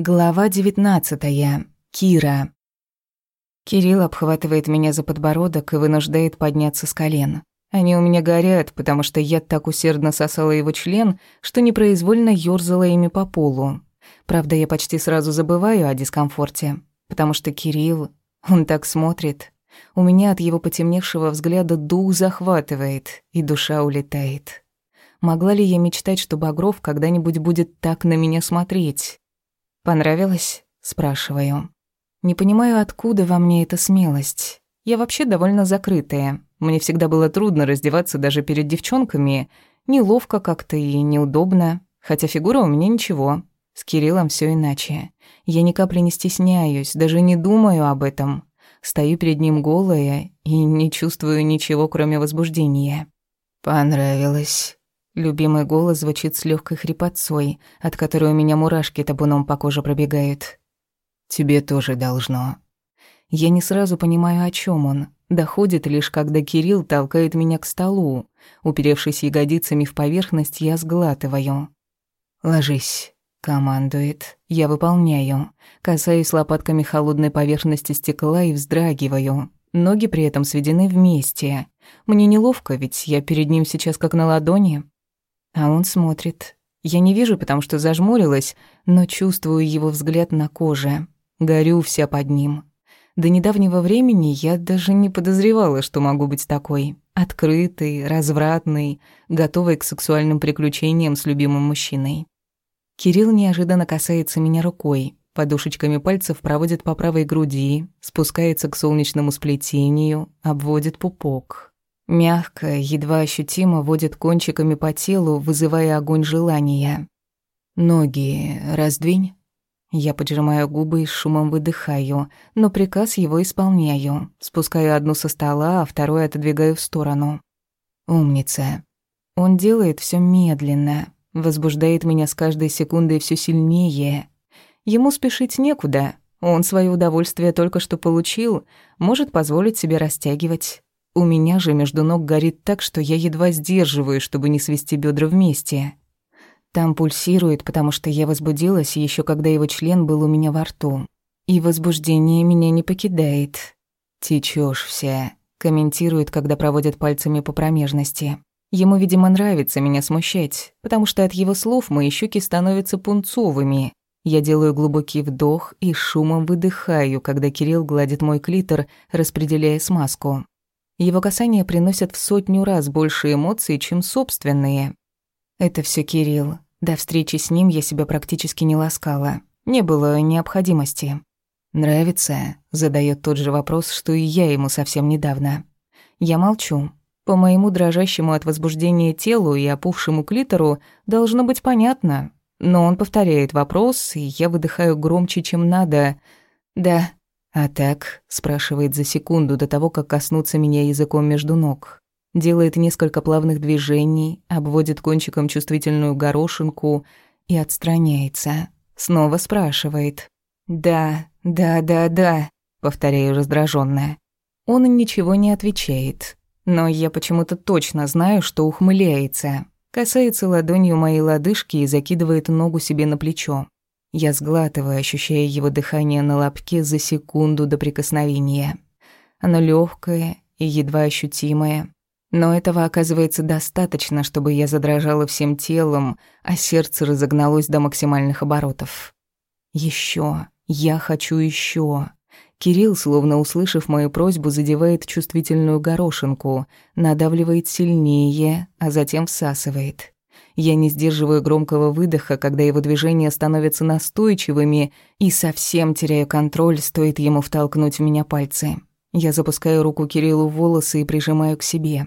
Глава 19. Кира. Кирилл обхватывает меня за подбородок и вынуждает подняться с колен. Они у меня горят, потому что я так усердно сосала его член, что непроизвольно ёрзала ими по полу. Правда, я почти сразу забываю о дискомфорте, потому что Кирилл, он так смотрит. У меня от его потемневшего взгляда дух захватывает, и душа улетает. Могла ли я мечтать, что Багров когда-нибудь будет так на меня смотреть? «Понравилось?» – спрашиваю. «Не понимаю, откуда во мне эта смелость. Я вообще довольно закрытая. Мне всегда было трудно раздеваться даже перед девчонками. Неловко как-то и неудобно. Хотя фигура у меня ничего. С Кириллом все иначе. Я ни капли не стесняюсь, даже не думаю об этом. Стою перед ним голая и не чувствую ничего, кроме возбуждения». «Понравилось?» Любимый голос звучит с легкой хрипотцой, от которой у меня мурашки табуном по коже пробегают. «Тебе тоже должно». Я не сразу понимаю, о чем он. Доходит лишь, когда Кирилл толкает меня к столу. Уперевшись ягодицами в поверхность, я сглатываю. «Ложись», — командует. Я выполняю. Касаюсь лопатками холодной поверхности стекла и вздрагиваю. Ноги при этом сведены вместе. Мне неловко, ведь я перед ним сейчас как на ладони. А он смотрит. Я не вижу, потому что зажмурилась, но чувствую его взгляд на коже. Горю вся под ним. До недавнего времени я даже не подозревала, что могу быть такой. Открытой, развратной, готовой к сексуальным приключениям с любимым мужчиной. Кирилл неожиданно касается меня рукой, подушечками пальцев проводит по правой груди, спускается к солнечному сплетению, обводит пупок. Мягко, едва ощутимо водит кончиками по телу, вызывая огонь желания. «Ноги раздвинь». Я поджимаю губы и шумом выдыхаю, но приказ его исполняю. Спускаю одну со стола, а вторую отодвигаю в сторону. «Умница». Он делает все медленно, возбуждает меня с каждой секундой все сильнее. Ему спешить некуда. Он свое удовольствие только что получил, может позволить себе растягивать. У меня же между ног горит так, что я едва сдерживаю, чтобы не свести бедра вместе. Там пульсирует, потому что я возбудилась еще когда его член был у меня во рту. И возбуждение меня не покидает. Течешь вся», — комментирует, когда проводит пальцами по промежности. Ему, видимо, нравится меня смущать, потому что от его слов мои щеки становятся пунцовыми. Я делаю глубокий вдох и шумом выдыхаю, когда Кирилл гладит мой клитор, распределяя смазку. Его касания приносят в сотню раз больше эмоций, чем собственные. Это все Кирилл. До встречи с ним я себя практически не ласкала. Не было необходимости. «Нравится?» — задает тот же вопрос, что и я ему совсем недавно. Я молчу. По моему дрожащему от возбуждения телу и опухшему клитору должно быть понятно. Но он повторяет вопрос, и я выдыхаю громче, чем надо. «Да, а так, спрашивает за секунду до того, как коснуться меня языком между ног. Делает несколько плавных движений, обводит кончиком чувствительную горошинку и отстраняется. Снова спрашивает. «Да, да, да, да», — повторяю раздраженно. Он ничего не отвечает, но я почему-то точно знаю, что ухмыляется. Касается ладонью моей лодыжки и закидывает ногу себе на плечо. Я сглатываю, ощущая его дыхание на лобке за секунду до прикосновения. Оно легкое и едва ощутимое. Но этого оказывается достаточно, чтобы я задрожала всем телом, а сердце разогналось до максимальных оборотов. Еще, я хочу еще. Кирилл, словно услышав мою просьбу, задевает чувствительную горошинку, надавливает сильнее, а затем всасывает. Я не сдерживаю громкого выдоха, когда его движения становятся настойчивыми, и совсем теряю контроль, стоит ему втолкнуть в меня пальцы. Я запускаю руку Кириллу в волосы и прижимаю к себе.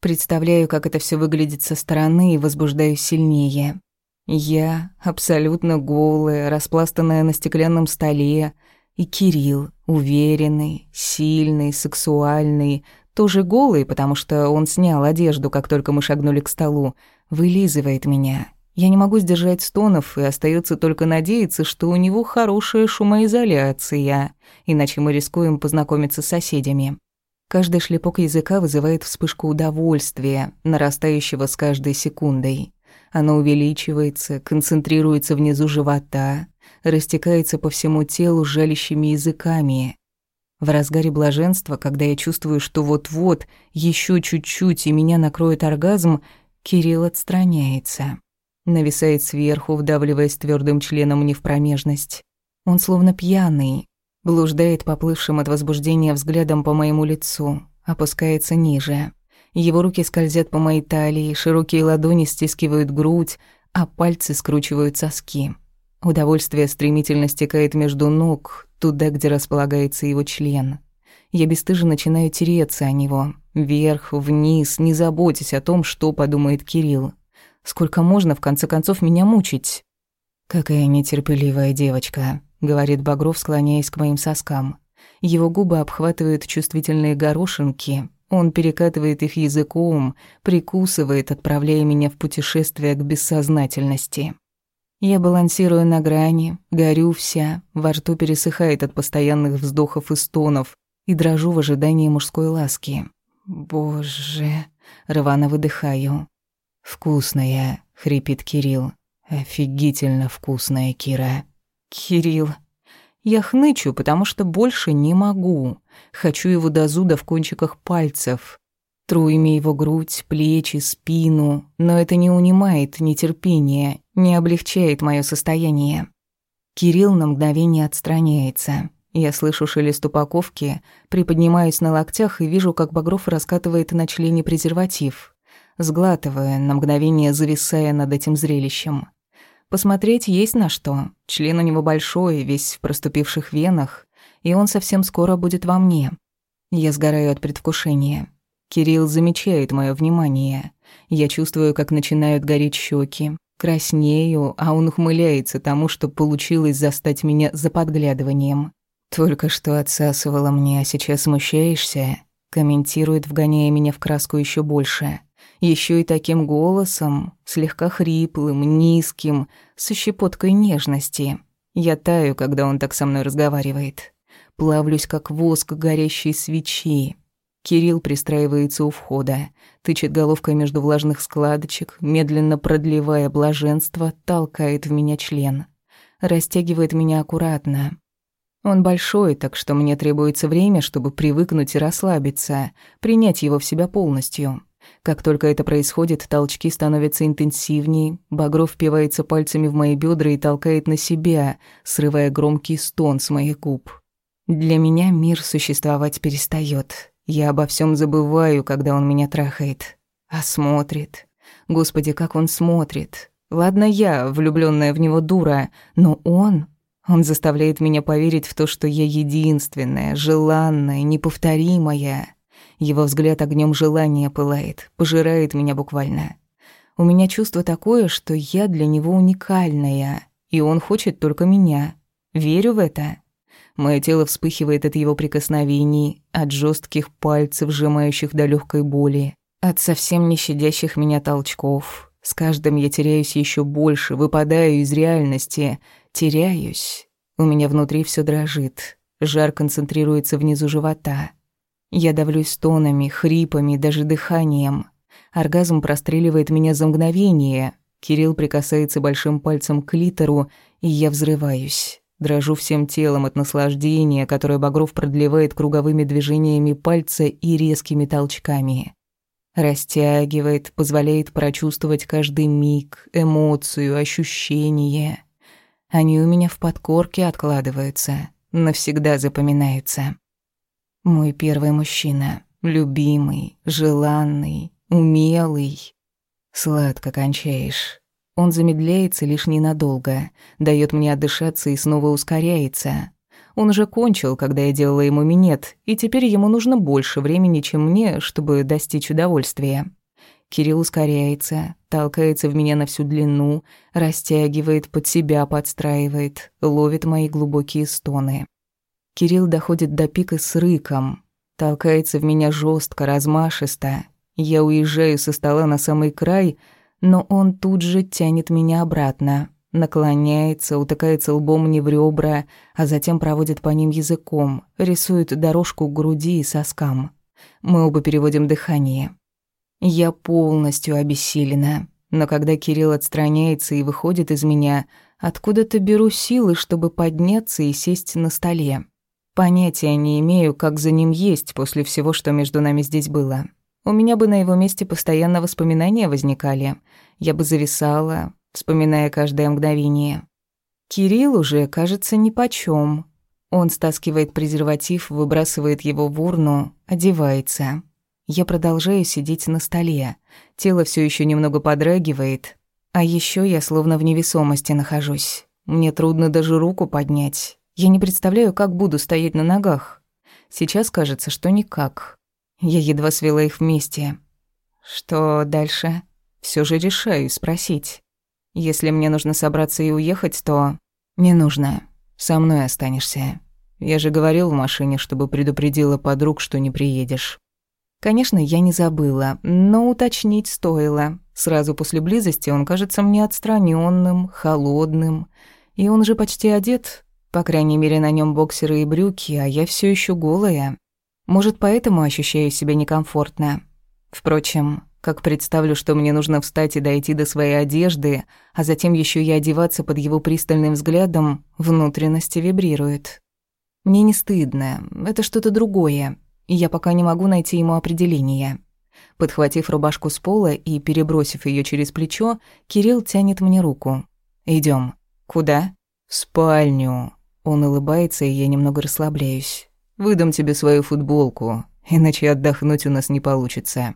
Представляю, как это все выглядит со стороны и возбуждаюсь сильнее. Я абсолютно голая, распластанная на стеклянном столе, и Кирилл, уверенный, сильный, сексуальный, тоже голый, потому что он снял одежду, как только мы шагнули к столу, вылизывает меня. Я не могу сдержать стонов, и остается только надеяться, что у него хорошая шумоизоляция, иначе мы рискуем познакомиться с соседями. Каждый шлепок языка вызывает вспышку удовольствия, нарастающего с каждой секундой. Оно увеличивается, концентрируется внизу живота, растекается по всему телу жалящими языками. В разгаре блаженства, когда я чувствую, что вот-вот, еще чуть-чуть, и меня накроет оргазм, Кирилл отстраняется. Нависает сверху, вдавливаясь твердым членом не в промежность. Он словно пьяный, блуждает поплывшим от возбуждения взглядом по моему лицу, опускается ниже. Его руки скользят по моей талии, широкие ладони стискивают грудь, а пальцы скручивают соски. Удовольствие стремительно стекает между ног, туда, где располагается его член. Я бесстыжно начинаю тереться о него. Вверх, вниз, не заботясь о том, что подумает Кирилл. Сколько можно, в конце концов, меня мучить? «Какая нетерпеливая девочка», — говорит Багров, склоняясь к моим соскам. Его губы обхватывают чувствительные горошинки. Он перекатывает их языком, прикусывает, отправляя меня в путешествие к бессознательности. Я балансирую на грани, горю вся, во рту пересыхает от постоянных вздохов и стонов, и дрожу в ожидании мужской ласки. «Боже!» — рвано выдыхаю. «Вкусная!» — хрипит Кирилл. «Офигительно вкусная, Кира!» «Кирилл!» Я хнычу, потому что больше не могу. Хочу его до зуда в кончиках пальцев. Тру ими его грудь, плечи, спину, но это не унимает нетерпение, не облегчает мое состояние. Кирилл на мгновение отстраняется, я слышу шелест упаковки, приподнимаюсь на локтях и вижу, как Багров раскатывает на члене презерватив, сглатывая, на мгновение зависая над этим зрелищем. Посмотреть есть на что. Член у него большой, весь в проступивших венах, и он совсем скоро будет во мне. Я сгораю от предвкушения. Кирилл замечает мое внимание. Я чувствую, как начинают гореть щеки, краснею, а он ухмыляется тому, что получилось застать меня за подглядыванием. Только что отсасывала мне, а сейчас смущаешься? Комментирует, вгоняя меня в краску еще больше. Еще и таким голосом, слегка хриплым, низким, со щепоткой нежности. Я таю, когда он так со мной разговаривает. Плавлюсь, как воск горящей свечи. Кирилл пристраивается у входа, тычет головкой между влажных складочек, медленно продлевая блаженство, толкает в меня член. Растягивает меня аккуратно, он большой, так что мне требуется время, чтобы привыкнуть и расслабиться, принять его в себя полностью. Как только это происходит, толчки становятся интенсивнее. Багров впивается пальцами в мои бедра и толкает на себя, срывая громкий стон с моих губ. Для меня мир существовать перестает. Я обо всем забываю, когда он меня трахает. А смотрит. Господи, как он смотрит. Ладно я, влюбленная в него дура, но он он заставляет меня поверить в то, что я единственная, желанная, неповторимая. Его взгляд огнем желания пылает, пожирает меня буквально. У меня чувство такое, что я для него уникальная, и он хочет только меня. Верю в это. Мое тело вспыхивает от его прикосновений, от жестких пальцев, сжимающих до легкой боли, от совсем не щадящих меня толчков. С каждым я теряюсь еще больше, выпадаю из реальности — Теряюсь. У меня внутри все дрожит. Жар концентрируется внизу живота. Я давлюсь стонами, хрипами, даже дыханием. Оргазм простреливает меня за мгновение. Кирилл прикасается большим пальцем к литеру, и я взрываюсь. Дрожу всем телом от наслаждения, которое Багров продлевает круговыми движениями пальца и резкими толчками. Растягивает, позволяет прочувствовать каждый миг, эмоцию, ощущение. Они у меня в подкорке откладываются, навсегда запоминаются. Мой первый мужчина, любимый, желанный, умелый. Сладко кончаешь. Он замедляется лишь ненадолго, даёт мне отдышаться и снова ускоряется. Он уже кончил, когда я делала ему минет, и теперь ему нужно больше времени, чем мне, чтобы достичь удовольствия. Кирилл ускоряется, толкается в меня на всю длину, растягивает под себя, подстраивает, ловит мои глубокие стоны. Кирилл доходит до пика с рыком, толкается в меня жестко, размашисто. Я уезжаю со стола на самый край, но он тут же тянет меня обратно, наклоняется, утыкается лбом мне в ребра, а затем проводит по ним языком, рисует дорожку к груди и соскам. Мы оба переводим дыхание. Я полностью обессилена. Но когда Кирилл отстраняется и выходит из меня, откуда-то беру силы, чтобы подняться и сесть на столе. Понятия не имею, как за ним есть после всего, что между нами здесь было. У меня бы на его месте постоянно воспоминания возникали. Я бы зависала, вспоминая каждое мгновение. Кирилл уже, кажется, нипочём. Он стаскивает презерватив, выбрасывает его в урну, одевается. Я продолжаю сидеть на столе. Тело все еще немного подрагивает. А еще я словно в невесомости нахожусь. Мне трудно даже руку поднять. Я не представляю, как буду стоять на ногах. Сейчас кажется, что никак. Я едва свела их вместе. Что дальше? Все же решаю спросить. Если мне нужно собраться и уехать, то... Не нужно. Со мной останешься. Я же говорил в машине, чтобы предупредила подруг, что не приедешь. Конечно, я не забыла, но уточнить стоило. Сразу после близости он кажется мне отстраненным, холодным. И он же почти одет, по крайней мере, на нем боксеры и брюки, а я все еще голая. Может, поэтому ощущаю себя некомфортно. Впрочем, как представлю, что мне нужно встать и дойти до своей одежды, а затем еще и одеваться под его пристальным взглядом, внутренности вибрирует. Мне не стыдно, это что-то другое, я пока не могу найти ему определение. Подхватив рубашку с пола и перебросив ее через плечо, Кирилл тянет мне руку. Идем. Куда? В спальню. Он улыбается, и я немного расслабляюсь. Выдам тебе свою футболку, иначе отдохнуть у нас не получится.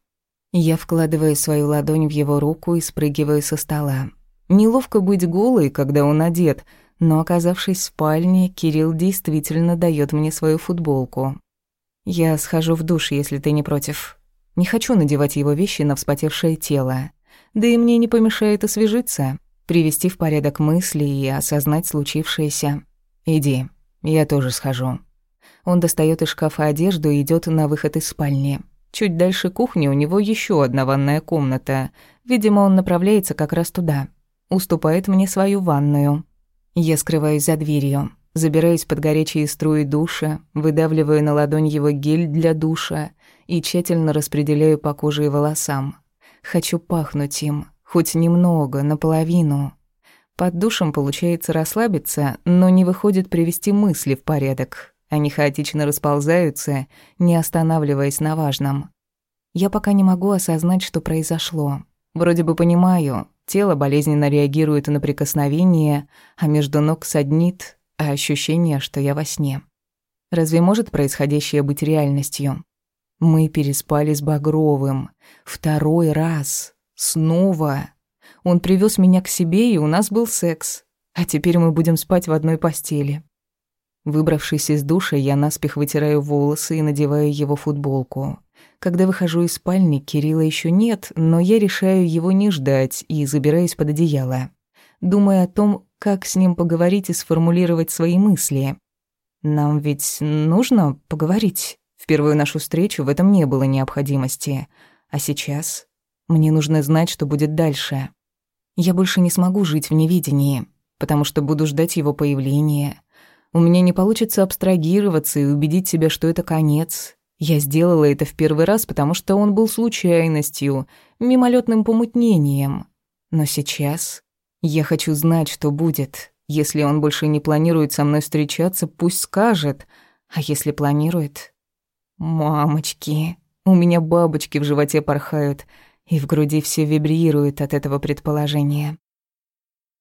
Я вкладываю свою ладонь в его руку и спрыгиваю со стола. Неловко быть голой, когда он одет, но оказавшись в спальне, Кирилл действительно дает мне свою футболку. Я схожу в душ, если ты не против. Не хочу надевать его вещи на вспотевшее тело. Да и мне не помешает освежиться, привести в порядок мысли и осознать случившееся. Иди, я тоже схожу. Он достает из шкафа одежду и идет на выход из спальни. Чуть дальше кухни у него еще одна ванная комната. Видимо, он направляется как раз туда. Уступает мне свою ванную. Я скрываюсь за дверью. Забираюсь под горячие струи душа, выдавливаю на ладонь его гель для душа и тщательно распределяю по коже и волосам. Хочу пахнуть им, хоть немного, наполовину. Под душем получается расслабиться, но не выходит привести мысли в порядок. Они хаотично расползаются, не останавливаясь на важном. Я пока не могу осознать, что произошло. Вроде бы понимаю, тело болезненно реагирует на прикосновение, а между ног саднит, а ощущение, что я во сне. Разве может происходящее быть реальностью? Мы переспали с Багровым. Второй раз. Снова. Он привез меня к себе, и у нас был секс. А теперь мы будем спать в одной постели. Выбравшись из душа, я наспех вытираю волосы и надеваю его футболку. Когда выхожу из спальни, Кирилла еще нет, но я решаю его не ждать и забираюсь под одеяло. Думая о том, как с ним поговорить и сформулировать свои мысли. Нам ведь нужно поговорить. В первую нашу встречу в этом не было необходимости. А сейчас мне нужно знать, что будет дальше. Я больше не смогу жить в неведении, потому что буду ждать его появления. У меня не получится абстрагироваться и убедить себя, что это конец. Я сделала это в первый раз, потому что он был случайностью, мимолетным помутнением. Но сейчас я хочу знать, что будет. Если он больше не планирует со мной встречаться, пусть скажет. А если планирует? Мамочки, у меня бабочки в животе порхают, и в груди все вибрирует от этого предположения.